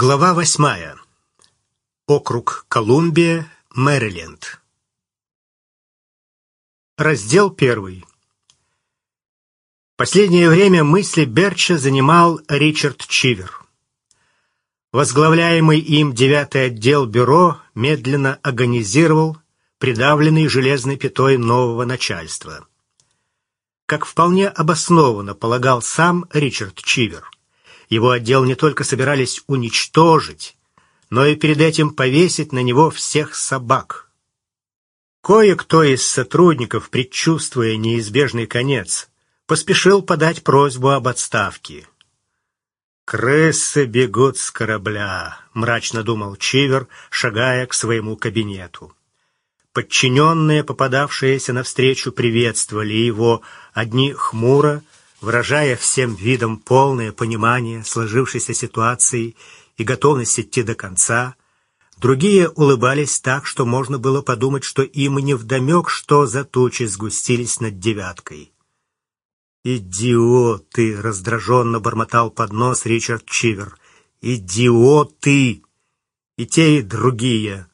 Глава восьмая. Округ Колумбия, Мэриленд. Раздел первый. Последнее время мысли Берча занимал Ричард Чивер. Возглавляемый им девятый отдел бюро медленно агонизировал, придавленный железной пятой нового начальства. Как вполне обоснованно полагал сам Ричард Чивер – его отдел не только собирались уничтожить, но и перед этим повесить на него всех собак. Кое-кто из сотрудников, предчувствуя неизбежный конец, поспешил подать просьбу об отставке. «Крысы бегут с корабля», — мрачно думал Чивер, шагая к своему кабинету. Подчиненные, попадавшиеся навстречу, приветствовали его, одни хмуро, выражая всем видом полное понимание сложившейся ситуации и готовность идти до конца. Другие улыбались так, что можно было подумать, что им невдомек, что за тучи сгустились над девяткой. «Идиоты!» — раздраженно бормотал под нос Ричард Чивер. «Идиоты! И те, и другие!»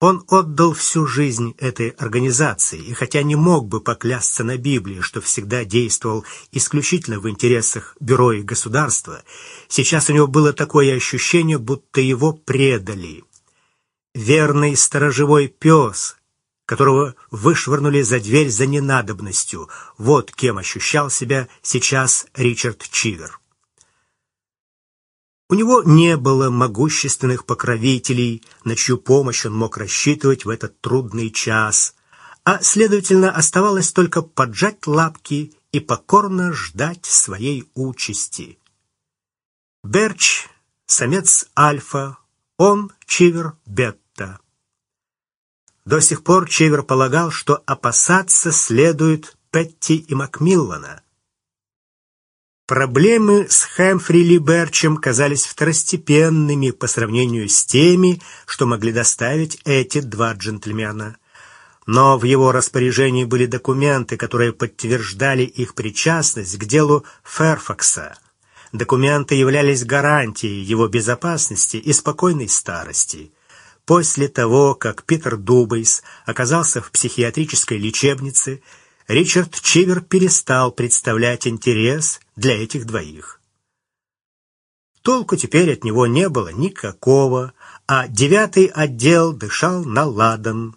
Он отдал всю жизнь этой организации, и хотя не мог бы поклясться на Библии, что всегда действовал исключительно в интересах бюро и государства, сейчас у него было такое ощущение, будто его предали. Верный сторожевой пес, которого вышвырнули за дверь за ненадобностью, вот кем ощущал себя сейчас Ричард Чивер. У него не было могущественных покровителей, на чью помощь он мог рассчитывать в этот трудный час, а, следовательно, оставалось только поджать лапки и покорно ждать своей участи. Берч — самец альфа, он — чивер бетта. До сих пор Чивер полагал, что опасаться следует Петти и Макмиллана — Проблемы с Хэмфри Ли Берчем казались второстепенными по сравнению с теми, что могли доставить эти два джентльмена. Но в его распоряжении были документы, которые подтверждали их причастность к делу Ферфакса. Документы являлись гарантией его безопасности и спокойной старости. После того, как Питер Дубейс оказался в психиатрической лечебнице, Ричард Чивер перестал представлять интерес для этих двоих. Толку теперь от него не было никакого, а девятый отдел дышал на ладан.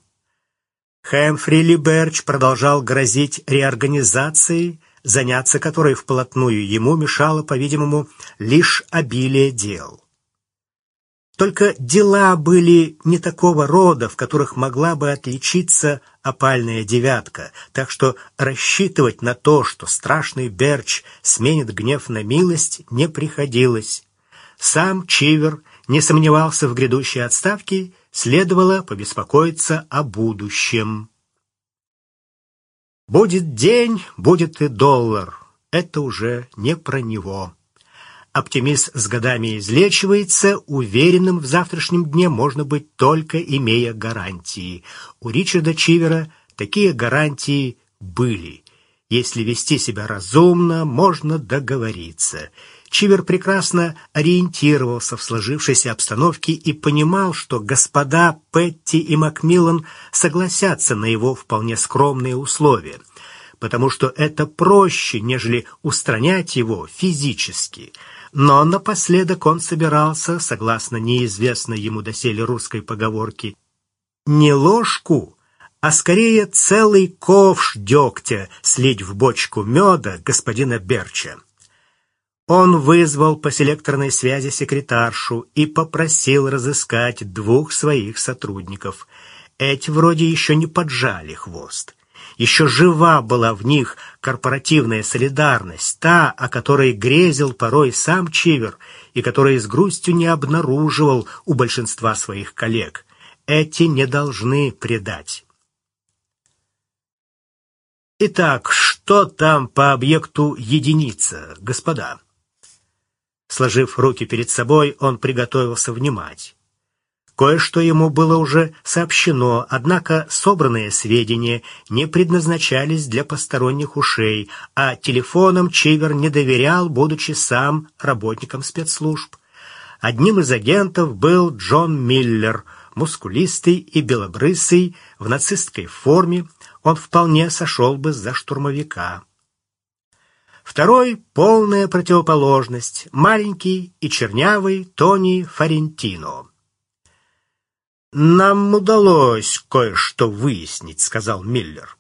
Хэмфри Либерч продолжал грозить реорганизацией, заняться которой вплотную ему мешало, по-видимому, лишь обилие дел. Только дела были не такого рода, в которых могла бы отличиться опальная девятка, так что рассчитывать на то, что страшный Берч сменит гнев на милость, не приходилось. Сам Чивер не сомневался в грядущей отставке, следовало побеспокоиться о будущем. Будет день, будет и доллар. Это уже не про него. Оптимист с годами излечивается, уверенным в завтрашнем дне можно быть только имея гарантии. У Ричарда Чивера такие гарантии были. Если вести себя разумно, можно договориться. Чивер прекрасно ориентировался в сложившейся обстановке и понимал, что господа Петти и Макмиллан согласятся на его вполне скромные условия, потому что это проще, нежели устранять его физически – но напоследок он собирался, согласно неизвестной ему доселе русской поговорке, не ложку, а скорее целый ковш дегтя слить в бочку меда господина Берча. Он вызвал по селекторной связи секретаршу и попросил разыскать двух своих сотрудников. Эти вроде еще не поджали хвост. Еще жива была в них корпоративная солидарность, та, о которой грезил порой сам Чивер и которой с грустью не обнаруживал у большинства своих коллег. Эти не должны предать. Итак, что там по объекту единица, господа? Сложив руки перед собой, он приготовился внимать. Кое-что ему было уже сообщено, однако собранные сведения не предназначались для посторонних ушей, а телефоном Чивер не доверял, будучи сам работником спецслужб. Одним из агентов был Джон Миллер, мускулистый и белобрысый, в нацистской форме, он вполне сошел бы за штурмовика. Второй — полная противоположность, маленький и чернявый Тони Фарентино. «Нам удалось кое-что выяснить», — сказал Миллер.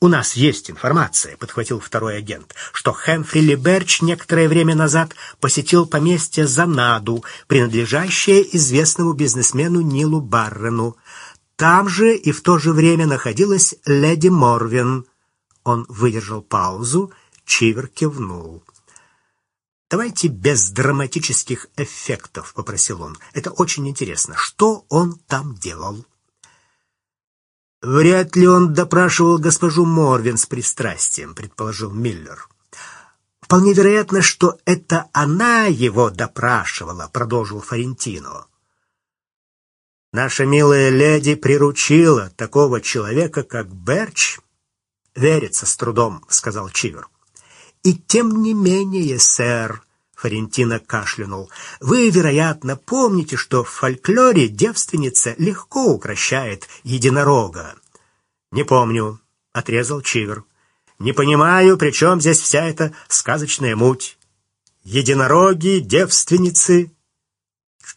«У нас есть информация», — подхватил второй агент, «что Хэмфри Либерч некоторое время назад посетил поместье Занаду, принадлежащее известному бизнесмену Нилу Баррену. Там же и в то же время находилась леди Морвин». Он выдержал паузу, Чивер кивнул. «Давайте без драматических эффектов», — попросил он. «Это очень интересно. Что он там делал?» «Вряд ли он допрашивал госпожу Морвин с пристрастием», — предположил Миллер. «Вполне вероятно, что это она его допрашивала», — продолжил Фарентино. «Наша милая леди приручила такого человека, как Берч?» «Верится с трудом», — сказал Чивер. «И тем не менее, сэр», — Фарентино кашлянул, — «вы, вероятно, помните, что в фольклоре девственница легко укращает единорога». «Не помню», — отрезал Чивер. «Не понимаю, при чем здесь вся эта сказочная муть. Единороги, девственницы...»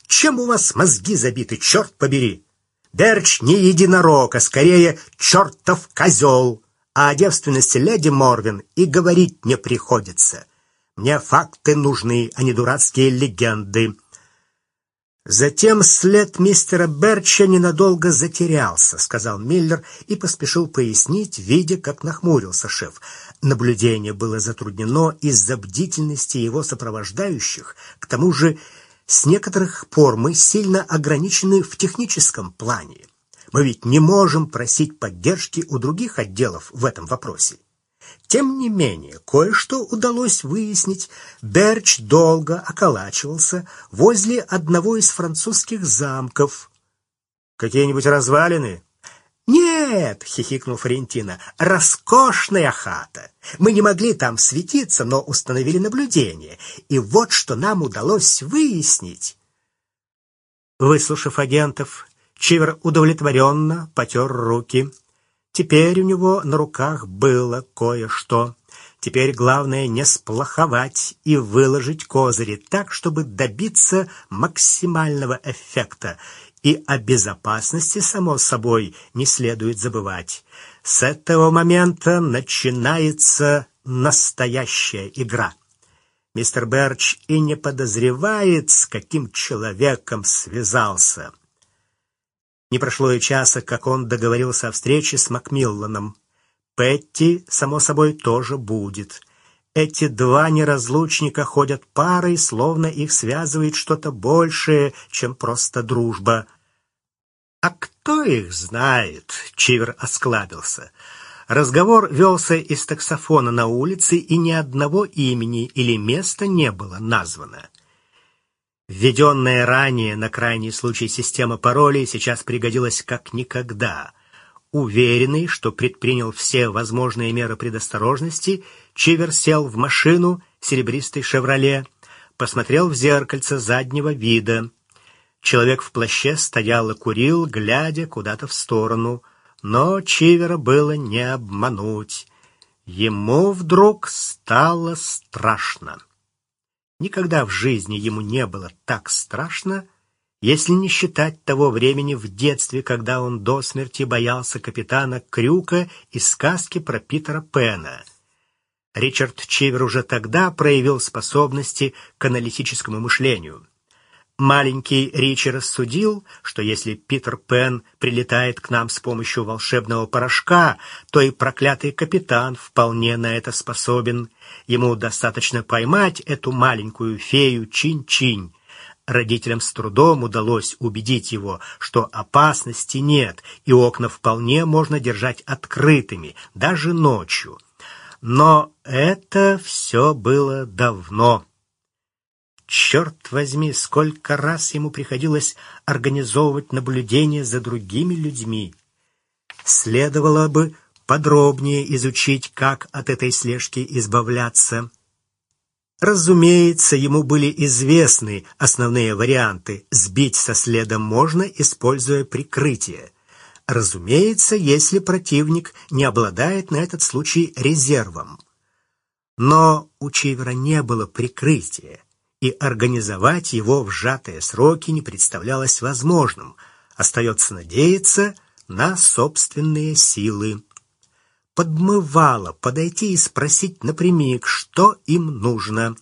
«Чем у вас мозги забиты, черт побери? Берч не единорог, а скорее чертов козел!» А о девственности леди Морвин и говорить не приходится. Мне факты нужны, а не дурацкие легенды. Затем след мистера Берча ненадолго затерялся, сказал Миллер и поспешил пояснить, видя, как нахмурился шеф. Наблюдение было затруднено из-за бдительности его сопровождающих. К тому же, с некоторых пор мы сильно ограничены в техническом плане. Мы ведь не можем просить поддержки у других отделов в этом вопросе. Тем не менее, кое-что удалось выяснить. Берч долго околачивался возле одного из французских замков. «Какие-нибудь развалины?» «Нет!» — хихикнул Фарентина. «Роскошная хата! Мы не могли там светиться, но установили наблюдение. И вот что нам удалось выяснить!» Выслушав агентов, Чивер удовлетворенно потер руки. Теперь у него на руках было кое-что. Теперь главное не сплоховать и выложить козыри так, чтобы добиться максимального эффекта. И о безопасности, само собой, не следует забывать. С этого момента начинается настоящая игра. Мистер Берч и не подозревает, с каким человеком связался. Не прошло и часа, как он договорился о встрече с Макмилланом. Петти, само собой, тоже будет. Эти два неразлучника ходят парой, словно их связывает что-то большее, чем просто дружба. «А кто их знает?» — Чивер осклабился. Разговор велся из таксофона на улице, и ни одного имени или места не было названо. Введенная ранее на крайний случай система паролей сейчас пригодилась как никогда. Уверенный, что предпринял все возможные меры предосторожности, Чивер сел в машину серебристой «Шевроле», посмотрел в зеркальце заднего вида. Человек в плаще стоял и курил, глядя куда-то в сторону. Но Чивера было не обмануть. Ему вдруг стало страшно. Никогда в жизни ему не было так страшно, если не считать того времени в детстве, когда он до смерти боялся капитана Крюка из сказки про Питера Пэна. Ричард Чивер уже тогда проявил способности к аналитическому мышлению. Маленький Ричи рассудил, что если Питер Пен прилетает к нам с помощью волшебного порошка, то и проклятый капитан вполне на это способен. Ему достаточно поймать эту маленькую фею Чинь-Чинь. Родителям с трудом удалось убедить его, что опасности нет, и окна вполне можно держать открытыми, даже ночью. Но это все было давно. Черт возьми, сколько раз ему приходилось организовывать наблюдение за другими людьми. Следовало бы подробнее изучить, как от этой слежки избавляться. Разумеется, ему были известны основные варианты. Сбить со следа можно, используя прикрытие. Разумеется, если противник не обладает на этот случай резервом. Но у Чивера не было прикрытия, и организовать его в сжатые сроки не представлялось возможным. Остается надеяться на собственные силы. Подмывало подойти и спросить напрямик, что им нужно.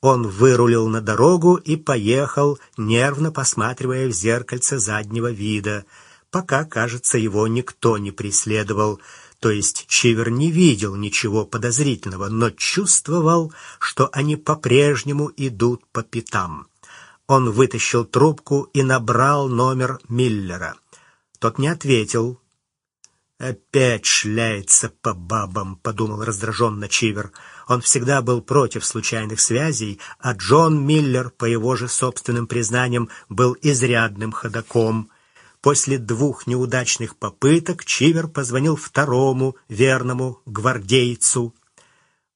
Он вырулил на дорогу и поехал, нервно посматривая в зеркальце заднего вида — Пока, кажется, его никто не преследовал, то есть Чивер не видел ничего подозрительного, но чувствовал, что они по-прежнему идут по пятам. Он вытащил трубку и набрал номер Миллера. Тот не ответил. «Опять шляется по бабам», — подумал раздраженно Чивер. Он всегда был против случайных связей, а Джон Миллер, по его же собственным признаниям, был изрядным ходаком. После двух неудачных попыток Чивер позвонил второму верному гвардейцу.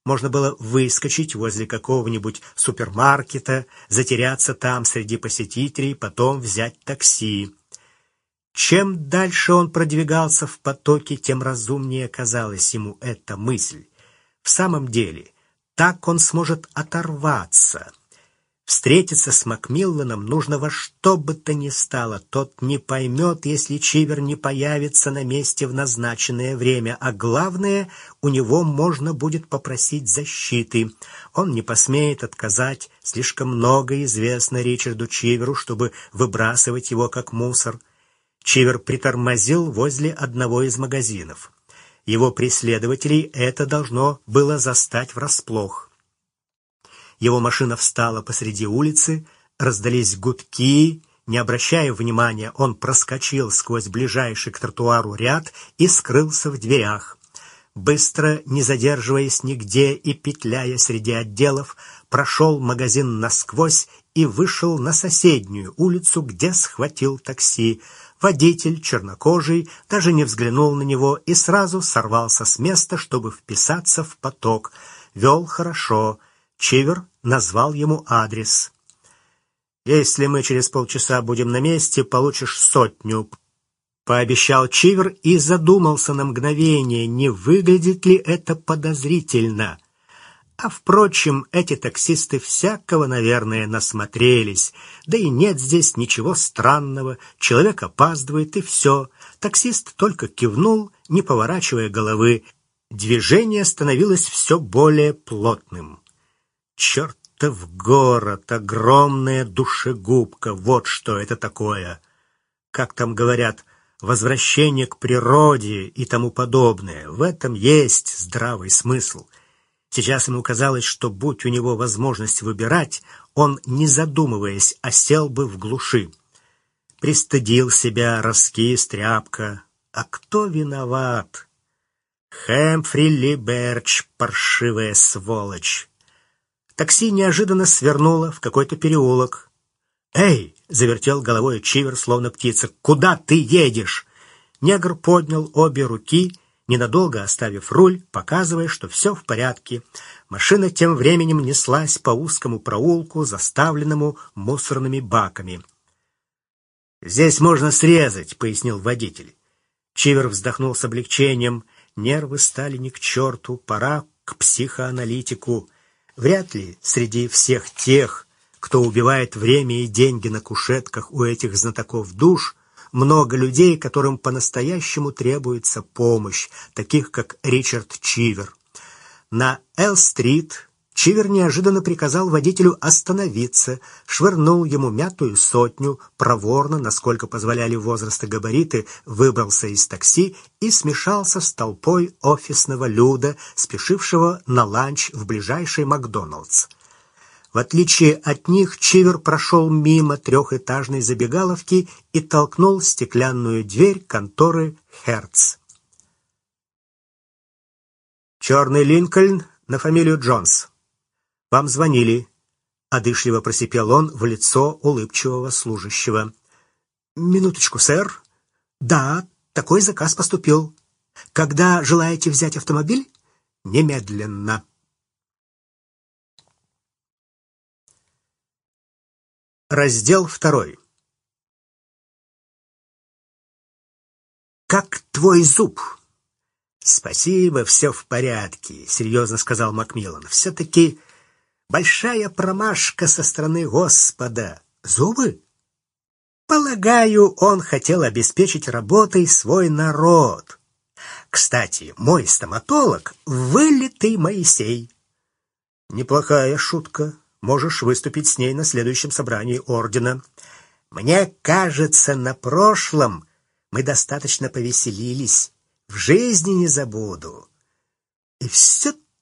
Можно было выскочить возле какого-нибудь супермаркета, затеряться там среди посетителей, потом взять такси. Чем дальше он продвигался в потоке, тем разумнее казалась ему эта мысль. В самом деле, так он сможет оторваться, Встретиться с Макмилланом нужно во что бы то ни стало. Тот не поймет, если Чивер не появится на месте в назначенное время, а главное, у него можно будет попросить защиты. Он не посмеет отказать, слишком много известно Ричарду Чиверу, чтобы выбрасывать его как мусор. Чивер притормозил возле одного из магазинов. Его преследователей это должно было застать врасплох. Его машина встала посреди улицы, раздались гудки, не обращая внимания, он проскочил сквозь ближайший к тротуару ряд и скрылся в дверях. Быстро, не задерживаясь нигде и петляя среди отделов, прошел магазин насквозь и вышел на соседнюю улицу, где схватил такси. Водитель, чернокожий, даже не взглянул на него и сразу сорвался с места, чтобы вписаться в поток. Вел хорошо, Чивер назвал ему адрес. «Если мы через полчаса будем на месте, получишь сотню», — пообещал Чивер и задумался на мгновение, не выглядит ли это подозрительно. А, впрочем, эти таксисты всякого, наверное, насмотрелись. Да и нет здесь ничего странного. Человек опаздывает, и все. Таксист только кивнул, не поворачивая головы. Движение становилось все более плотным. Чертов город, огромная душегубка, вот что это такое. Как там говорят, возвращение к природе и тому подобное. В этом есть здравый смысл. Сейчас ему казалось, что будь у него возможность выбирать, он, не задумываясь, осел бы в глуши. Пристыдил себя, раскис, тряпка. А кто виноват? Хэмфри Либерч, паршивая сволочь. Такси неожиданно свернуло в какой-то переулок. «Эй!» — завертел головой Чивер, словно птица. «Куда ты едешь?» Негр поднял обе руки, ненадолго оставив руль, показывая, что все в порядке. Машина тем временем неслась по узкому проулку, заставленному мусорными баками. «Здесь можно срезать», — пояснил водитель. Чивер вздохнул с облегчением. Нервы стали не к черту, пора к психоаналитику. Вряд ли среди всех тех, кто убивает время и деньги на кушетках у этих знатоков душ, много людей, которым по-настоящему требуется помощь, таких как Ричард Чивер. На Эл-стрит Чивер неожиданно приказал водителю остановиться, швырнул ему мятую сотню, проворно, насколько позволяли возраст и габариты, выбрался из такси и смешался с толпой офисного люда, спешившего на ланч в ближайший Макдоналдс. В отличие от них, Чивер прошел мимо трехэтажной забегаловки и толкнул стеклянную дверь конторы «Херц». «Черный Линкольн на фамилию Джонс», «Вам звонили», — одышливо просипел он в лицо улыбчивого служащего. «Минуточку, сэр. Да, такой заказ поступил. Когда желаете взять автомобиль? Немедленно». Раздел второй. «Как твой зуб?» «Спасибо, все в порядке», — серьезно сказал Макмиллан. «Все-таки большая промашка со стороны Господа. Зубы?» «Полагаю, он хотел обеспечить работой свой народ. Кстати, мой стоматолог — вылитый Моисей». «Неплохая шутка», Можешь выступить с ней на следующем собрании ордена. Мне кажется, на прошлом мы достаточно повеселились. В жизни не забуду. И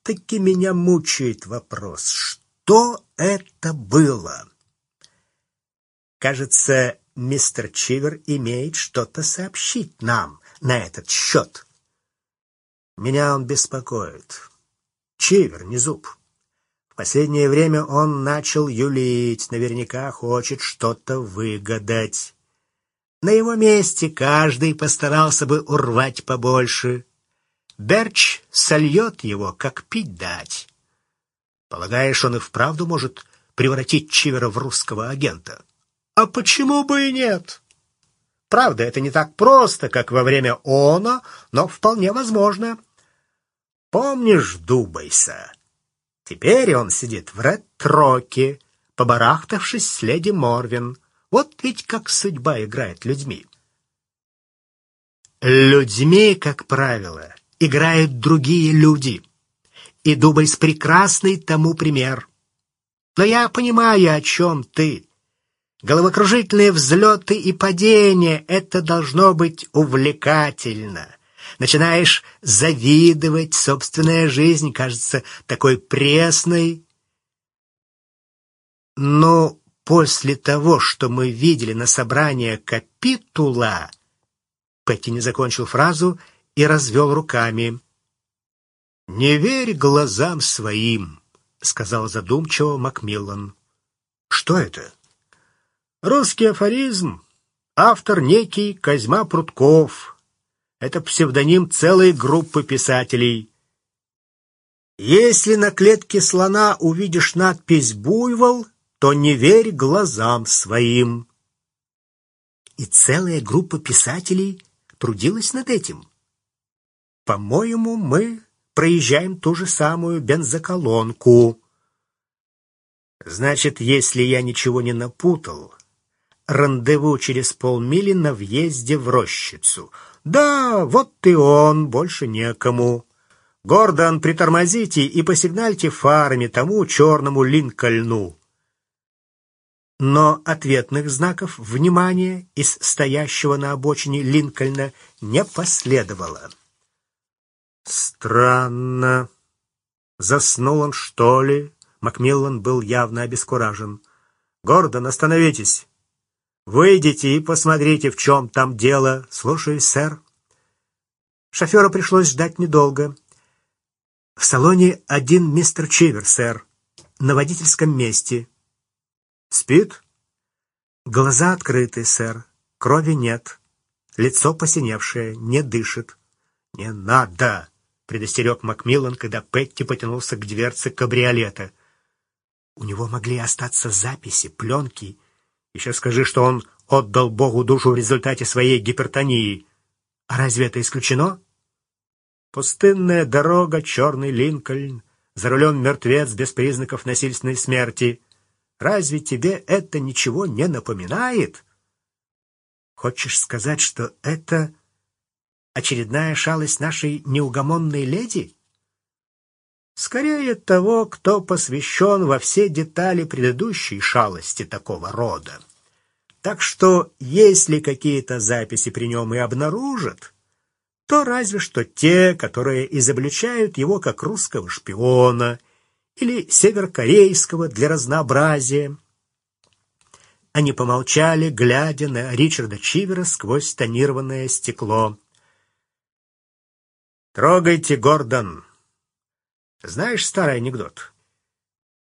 все-таки меня мучает вопрос, что это было? Кажется, мистер Чивер имеет что-то сообщить нам на этот счет. Меня он беспокоит. Чивер, не зуб последнее время он начал юлить, наверняка хочет что-то выгадать. На его месте каждый постарался бы урвать побольше. Берч сольет его, как пить дать. Полагаешь, он и вправду может превратить Чивера в русского агента? А почему бы и нет? Правда, это не так просто, как во время оно, но вполне возможно. Помнишь Дубайса? Теперь он сидит в ретроке, побарахтавшись с леди Морвин. Вот ведь как судьба играет людьми. Людьми, как правило, играют другие люди. И Дубайс прекрасный тому пример. Но я понимаю, о чем ты. Головокружительные взлеты и падения — это должно быть увлекательно начинаешь завидовать, собственная жизнь кажется такой пресной. Но после того, что мы видели на собрании капитула, Петти не закончил фразу и развел руками. «Не верь глазам своим», — сказал задумчиво Макмиллан. «Что это?» «Русский афоризм. Автор некий Козьма Прутков, это псевдоним целой группы писателей. Если на клетке слона увидишь надпись «Буйвол», то не верь глазам своим. И целая группа писателей трудилась над этим. По-моему, мы проезжаем ту же самую бензоколонку. Значит, если я ничего не напутал, рандеву через полмили на въезде в рощицу — «Да, вот и он, больше некому. Гордон, притормозите и посигнальте фарами тому черному Линкольну». Но ответных знаков внимания из стоящего на обочине Линкольна не последовало. «Странно. Заснул он, что ли?» Макмиллан был явно обескуражен. «Гордон, остановитесь!» Выйдите и посмотрите, в чем там дело. Слушаюсь, сэр. Шофера пришлось ждать недолго. В салоне один мистер Чивер, сэр, на водительском месте. Спит? Глаза открыты, сэр. Крови нет. Лицо посиневшее, не дышит. Не надо, предостерег Макмиллан, когда Петти потянулся к дверце кабриолета. У него могли остаться записи, пленки еще скажи, что он отдал Богу душу в результате своей гипертонии. А разве это исключено? Пустынная дорога, черный Линкольн, за рулем мертвец без признаков насильственной смерти. Разве тебе это ничего не напоминает? Хочешь сказать, что это очередная шалость нашей неугомонной леди? Скорее того, кто посвящен во все детали предыдущей шалости такого рода. Так что, если какие-то записи при нем и обнаружат, то разве что те, которые изобличают его как русского шпиона или северокорейского для разнообразия. Они помолчали, глядя на Ричарда Чивера сквозь тонированное стекло. «Трогайте, Гордон!» Знаешь старый анекдот?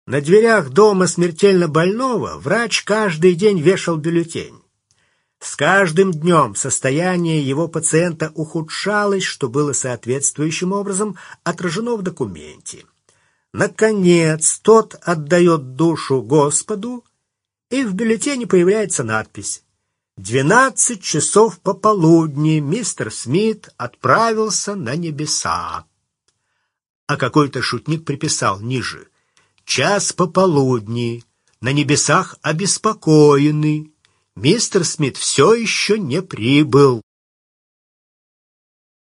На дверях дома смертельно больного врач каждый день вешал бюллетень. С каждым днем состояние его пациента ухудшалось, что было соответствующим образом отражено в документе. Наконец, тот отдает душу Господу, и в бюллетене появляется надпись «Двенадцать часов пополудни мистер Смит отправился на небеса». А какой-то шутник приписал ниже «Час пополудни, на небесах обеспокоены, мистер Смит все еще не прибыл».